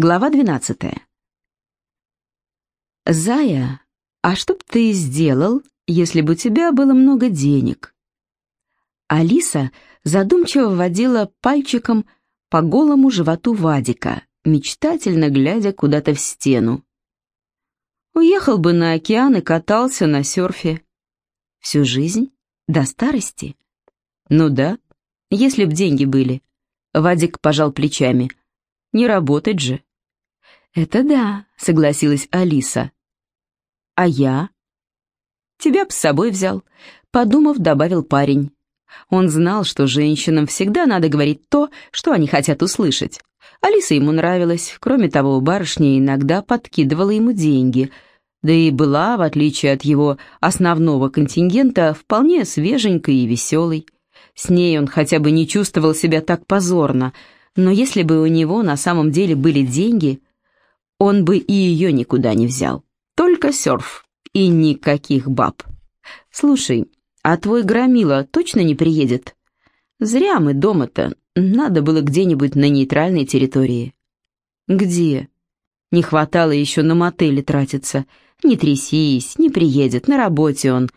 Глава 12. Зая, а что б ты сделал, если бы у тебя было много денег? Алиса задумчиво водила пальчиком по голому животу Вадика, мечтательно глядя куда-то в стену. Уехал бы на океан и катался на серфе. Всю жизнь? До старости? Ну да, если б деньги были. Вадик пожал плечами. Не работать же. Это да, согласилась Алиса. А я? Тебя с собой взял. Подумав, добавил парень. Он знал, что женщинам всегда надо говорить то, что они хотят услышать. Алиса ему нравилась, кроме того, барышня иногда подкидывала ему деньги, да и была, в отличие от его основного контингента, вполне свеженькой и веселой. С ней он хотя бы не чувствовал себя так позорно, но если бы у него на самом деле были деньги, он бы и ее никуда не взял. Только серф и никаких баб. Слушай, а твой громила точно не приедет? Зря мы дома-то. Надо было где-нибудь на нейтральной территории. Где? Не хватало еще на мотеле тратиться. Не трясись, не приедет, на работе он.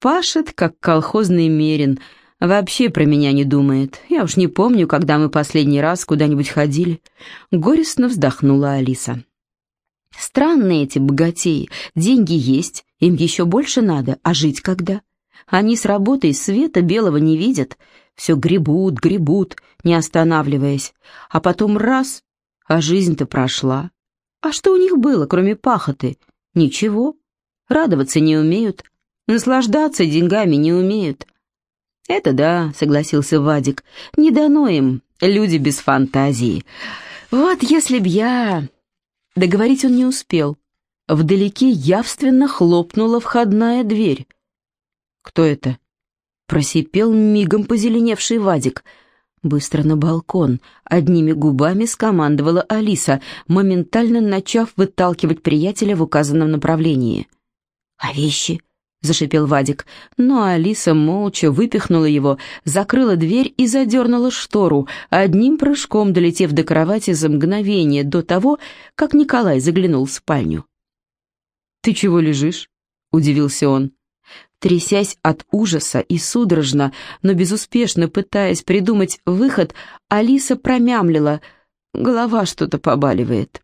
Пашет, как колхозный мерин, вообще про меня не думает. Я уж не помню, когда мы последний раз куда-нибудь ходили. Горестно вздохнула Алиса. Странные эти богатеи. Деньги есть, им еще больше надо, а жить когда? Они с работой света белого не видят, все гребут, гребут, не останавливаясь. А потом раз, а жизнь-то прошла. А что у них было, кроме пахоты? Ничего. Радоваться не умеют, наслаждаться деньгами не умеют. «Это да», — согласился Вадик, — «не дано им, люди без фантазии. Вот если б я...» Договорить он не успел. Вдалеке явственно хлопнула входная дверь. «Кто это?» Просипел мигом позеленевший Вадик. Быстро на балкон. Одними губами скомандовала Алиса, моментально начав выталкивать приятеля в указанном направлении. «А вещи?» — зашипел Вадик, но Алиса молча выпихнула его, закрыла дверь и задернула штору, одним прыжком долетев до кровати за мгновение до того, как Николай заглянул в спальню. «Ты чего лежишь?» — удивился он. Трясясь от ужаса и судорожно, но безуспешно пытаясь придумать выход, Алиса промямлила. Голова что-то побаливает.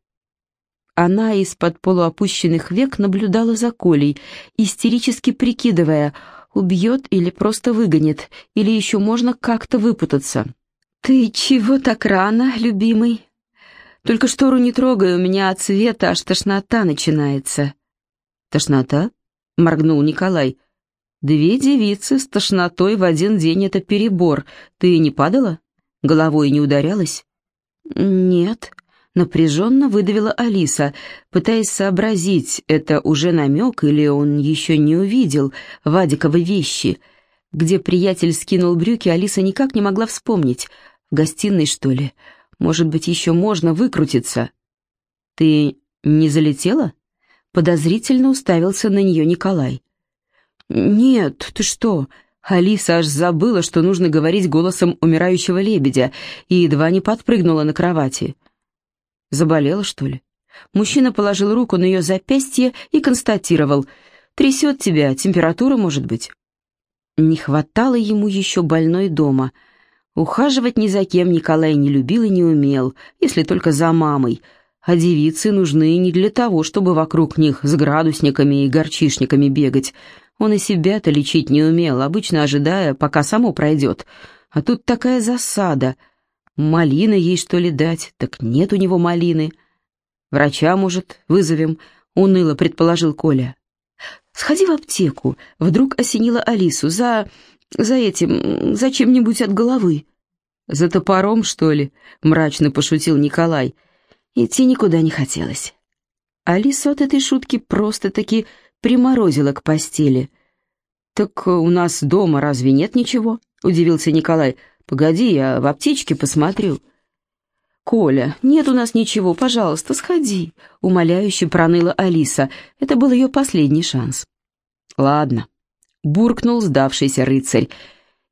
Она из-под полуопущенных век наблюдала за Колей, истерически прикидывая, убьет или просто выгонит, или еще можно как-то выпутаться. «Ты чего так рано, любимый? Только штору не трогай, у меня от света аж тошнота начинается». «Тошнота?» — моргнул Николай. «Две девицы с тошнотой в один день — это перебор. Ты не падала? Головой не ударялась?» «Нет», Напряженно выдавила Алиса, пытаясь сообразить, это уже намек или он еще не увидел Вадиковы вещи. Где приятель скинул брюки, Алиса никак не могла вспомнить. В гостиной, что ли? Может быть, еще можно выкрутиться. «Ты не залетела?» Подозрительно уставился на нее Николай. «Нет, ты что?» Алиса аж забыла, что нужно говорить голосом умирающего лебедя, и едва не подпрыгнула на кровати. Заболела, что ли? Мужчина положил руку на ее запястье и констатировал. «Трясет тебя, температура, может быть?» Не хватало ему еще больной дома. Ухаживать ни за кем Николай не любил и не умел, если только за мамой. А девицы нужны не для того, чтобы вокруг них с градусниками и горчишниками бегать. Он и себя-то лечить не умел, обычно ожидая, пока само пройдет. А тут такая засада — Малины ей, что ли, дать? Так нет у него малины. Врача, может, вызовем, уныло предположил Коля. Сходи в аптеку, вдруг осенила Алису, за... за этим, за чем-нибудь от головы. За топором, что ли? Мрачно пошутил Николай. Идти никуда не хотелось. Алису от этой шутки просто-таки приморозила к постели. «Так у нас дома разве нет ничего?» — удивился Николай. «Погоди, я в аптечке посмотрю». «Коля, нет у нас ничего, пожалуйста, сходи», — умоляюще проныла Алиса. Это был ее последний шанс. «Ладно», — буркнул сдавшийся рыцарь.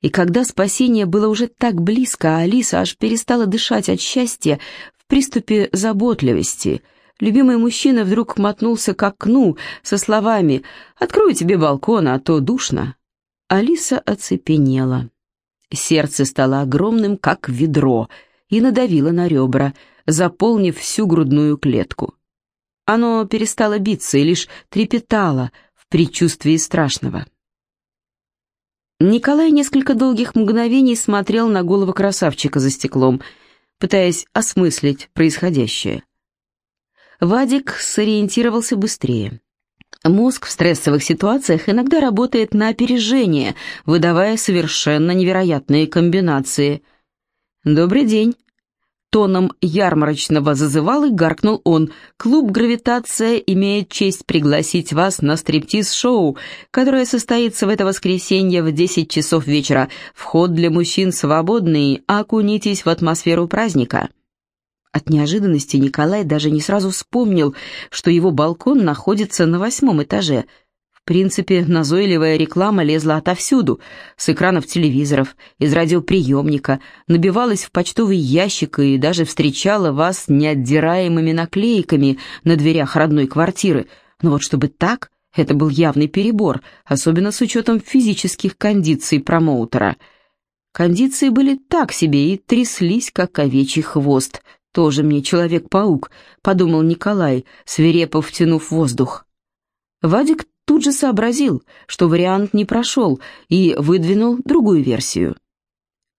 И когда спасение было уже так близко, а Алиса аж перестала дышать от счастья, в приступе заботливости. Любимый мужчина вдруг мотнулся к окну со словами «Открою тебе балкон, а то душно». Алиса оцепенела. Сердце стало огромным, как ведро, и надавило на ребра, заполнив всю грудную клетку. Оно перестало биться и лишь трепетало в предчувствии страшного. Николай несколько долгих мгновений смотрел на голову красавчика за стеклом, пытаясь осмыслить происходящее. Вадик сориентировался быстрее. Мозг в стрессовых ситуациях иногда работает на опережение, выдавая совершенно невероятные комбинации. «Добрый день», Тоном ярмарочного зазывал и гаркнул он. «Клуб «Гравитация» имеет честь пригласить вас на стриптиз-шоу, которое состоится в это воскресенье в 10 часов вечера. Вход для мужчин свободный, окунитесь в атмосферу праздника». От неожиданности Николай даже не сразу вспомнил, что его балкон находится на восьмом этаже – в принципе, назойливая реклама лезла отовсюду, с экранов телевизоров, из радиоприемника, набивалась в почтовый ящик и даже встречала вас неотдираемыми наклейками на дверях родной квартиры. Но вот чтобы так, это был явный перебор, особенно с учетом физических кондиций промоутера. Кондиции были так себе и тряслись, как овечий хвост. «Тоже мне Человек-паук», — подумал Николай, свирепо втянув воздух. Вадик тут же сообразил, что вариант не прошел, и выдвинул другую версию.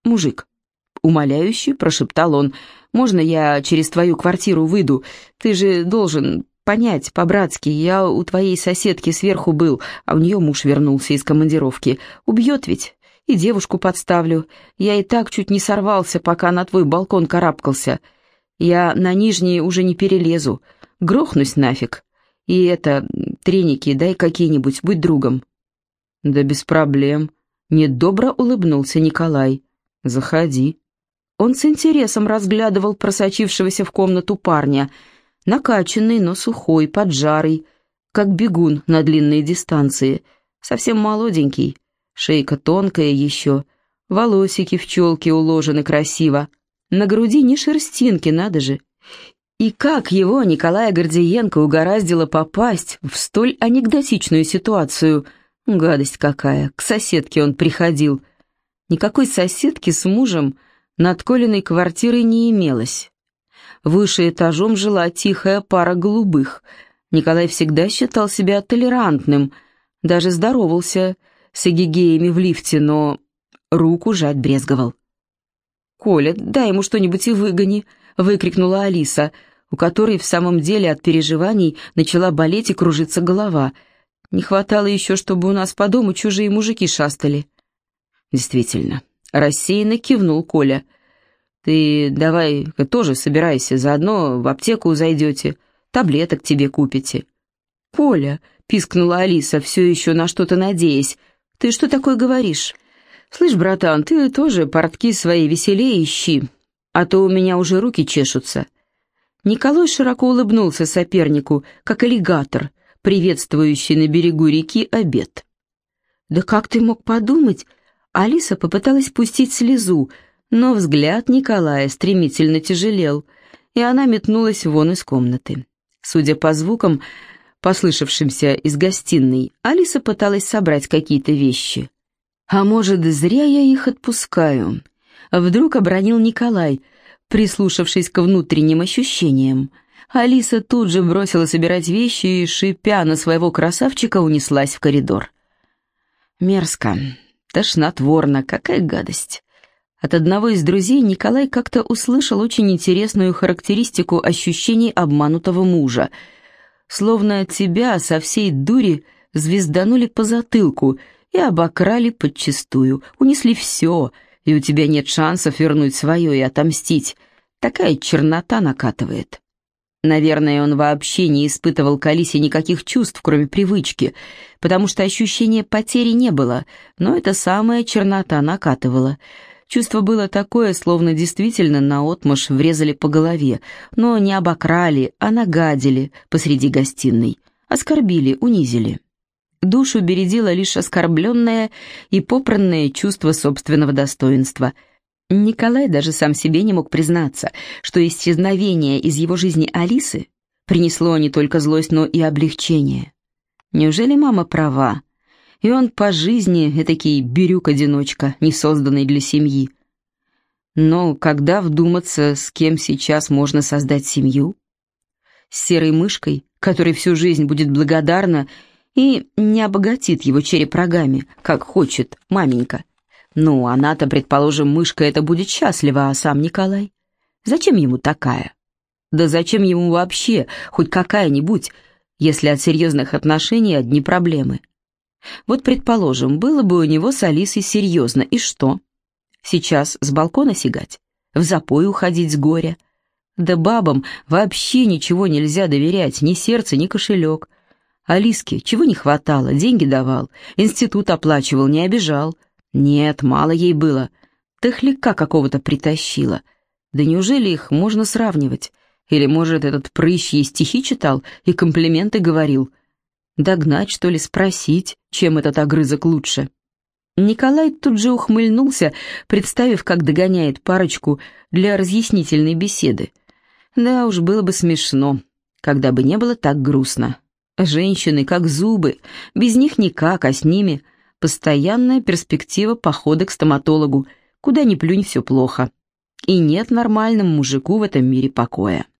«Мужик», — умоляюще прошептал он, — «можно я через твою квартиру выйду? Ты же должен понять по-братски, я у твоей соседки сверху был, а у нее муж вернулся из командировки. Убьет ведь, и девушку подставлю. Я и так чуть не сорвался, пока на твой балкон карабкался. Я на нижний уже не перелезу, грохнусь нафиг. И это, треники дай какие-нибудь, будь другом». «Да без проблем», — недобро улыбнулся Николай. «Заходи». Он с интересом разглядывал просочившегося в комнату парня, накачанный, но сухой, поджарый, как бегун на длинные дистанции, совсем молоденький, шейка тонкая еще, волосики в челке уложены красиво, на груди ни шерстинки, надо же, и как его, Николая Гордиенко, угораздило попасть в столь анекдотичную ситуацию? Гадость какая, к соседке он приходил. Никакой соседки с мужем над Колиной квартирой не имелось. Выше этажом жила тихая пара голубых. Николай всегда считал себя толерантным, даже здоровался с эгигеями в лифте, но руку жать брезговал. «Коля, дай ему что-нибудь и выгони», — выкрикнула Алиса, у которой в самом деле от переживаний начала болеть и кружиться голова. Не хватало еще, чтобы у нас по дому чужие мужики шастали. Действительно, рассеянно кивнул Коля. «Ты давай тоже собирайся, заодно в аптеку зайдете, таблеток тебе купите». «Коля», — пискнула Алиса, все еще на что-то надеясь, — «ты что такое говоришь?» «Слышь, братан, ты тоже портки свои веселее ищи, а то у меня уже руки чешутся». Николай широко улыбнулся сопернику, как аллигатор, приветствующий на берегу реки обед. «Да как ты мог подумать?» Алиса попыталась пустить слезу, но взгляд Николая стремительно тяжелел, и она метнулась вон из комнаты. Судя по звукам, послышавшимся из гостиной, Алиса пыталась собрать какие-то вещи. «А может, зря я их отпускаю?» Вдруг обронил Николай, прислушавшись к внутренним ощущениям. Алиса тут же бросила собирать вещи и, шипя на своего красавчика, унеслась в коридор. Мерзко, тошнотворно, какая гадость. От одного из друзей Николай как-то услышал очень интересную характеристику ощущений обманутого мужа. Словно тебя со всей дури звезданули по затылку и обокрали подчистую, унесли все, и у тебя нет шансов вернуть свое и отомстить. Такая чернота накатывает. Наверное, он вообще не испытывал к Алисе никаких чувств, кроме привычки, потому что ощущения потери не было, но эта самая чернота накатывала. Чувство было такое, словно действительно наотмашь врезали по голове, но не обокрали, а нагадили посреди гостиной, оскорбили, унизили. Душу бередило лишь оскорбленное и попранное чувство собственного достоинства. Николай даже сам себе не мог признаться, что исчезновение из его жизни Алисы принесло не только злость, но и облегчение. Неужели мама права? И он по жизни этакий бирюк-одиночка, не созданный для семьи. Но когда вдуматься, с кем сейчас можно создать семью? С серой мышкой, которой всю жизнь будет благодарна и не обогатит его череп рогами, как хочет маменька. Ну, она-то, предположим, мышка это будет счастлива, а сам Николай? Зачем ему такая? Да зачем ему вообще хоть какая-нибудь, если от серьезных отношений одни проблемы? Вот, предположим, было бы у него с Алисой серьезно, и что? Сейчас с балкона сигать? В запой уходить с горя? Да бабам вообще ничего нельзя доверять, ни сердце, ни кошелек. Алиске чего не хватало, деньги давал, институт оплачивал, не обижал. Нет, мало ей было. Тахляка какого-то притащила. Да неужели их можно сравнивать? Или, может, этот прыщ ей стихи читал и комплименты говорил? Догнать, что ли, спросить, чем этот огрызок лучше? Николай тут же ухмыльнулся, представив, как догоняет парочку для разъяснительной беседы. Да уж, было бы смешно, когда бы не было так грустно. Женщины, как зубы, без них никак, а с ними постоянная перспектива похода к стоматологу, куда ни плюнь, все плохо. И нет нормальному мужику в этом мире покоя.